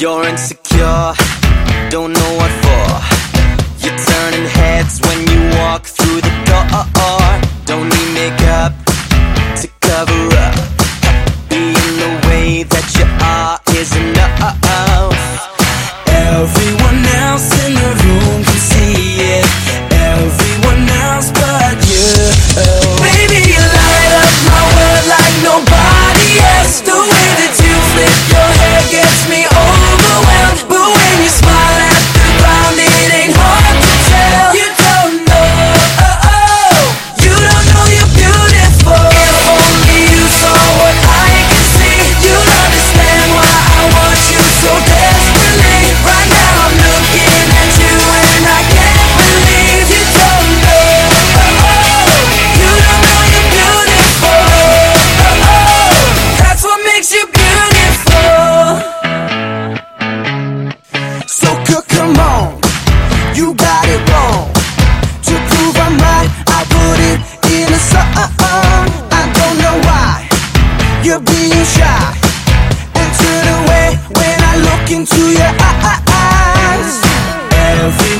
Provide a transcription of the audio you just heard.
You're insecure, don't know what for. You're turning heads when you walk through the door. You're being shy And turn away when I look into your eyes. Every